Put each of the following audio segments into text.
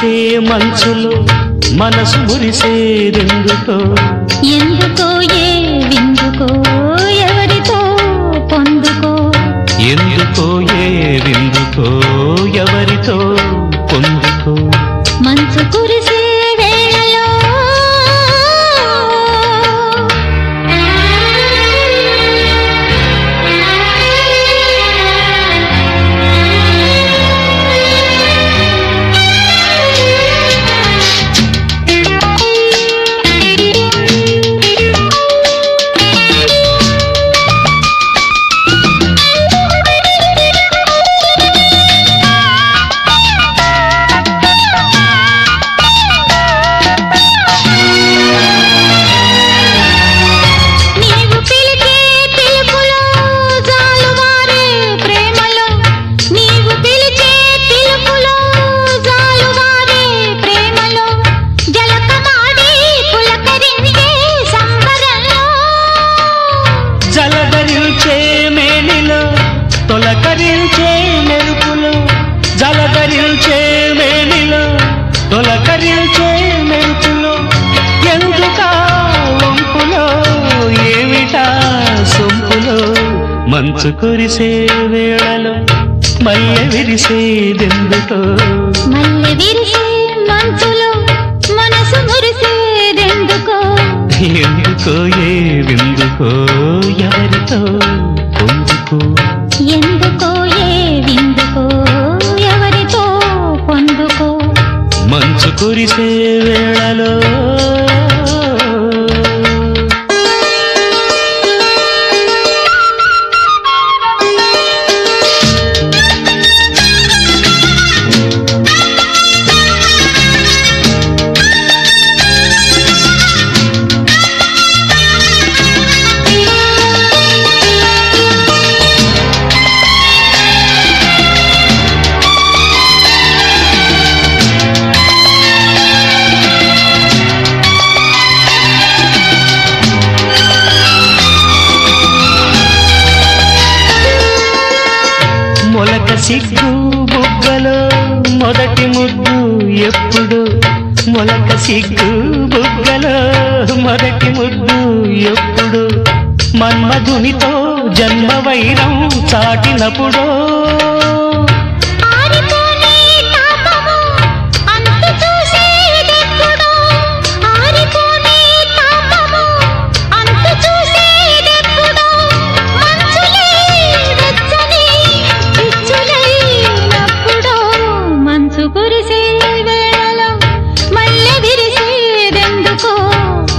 విరిసే మంచులో మనసు మురిసేదెందుకో ఎందుకో ఏ విందుకో ఎవరితో పొందుకో? ఎందుకో ఏ విందుకో ఎవరితో పొందుకో? మంచు కురిసే తొలకరించే మెరుపులో జలధరించే మేనిలో తొలకరించే మెరుపులో ఎందుకా వంపులో ఏమిటా సొంపులో? మంచు కురిసే వేళలో మల్లె విరిసేదెందుకో మల్లె విరిసే మంచులో మనసు మురిసేదెందుకో ఎందుకో ఏ విందుకో ఎవరితో? ఎందుకో ఏ విందుకో ఎవరితో పొందుకో? మంచు కురిసే వేళలో సిగ్గు బుగ్గలో మొదటి ముద్దు ఎప్పుడు? మొలక సిగ్గు బుగ్గలో మొదటి ముద్దు ఎప్పుడు? మన్మధునితో జన్మ వైరం చాటినప్పుడు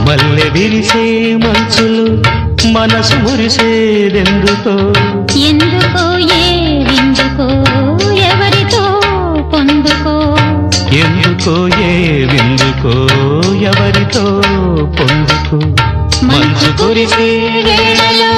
మల్లె విరిసే మంచులు మనసు మురిసేదెందుకో? ఎందుకో ఏ విందుకో ఎవరితో పొందుకో? ఎందుకో ఏ విందుకో ఎవరితో పొందుకో? మంచు కురిసే వేళలో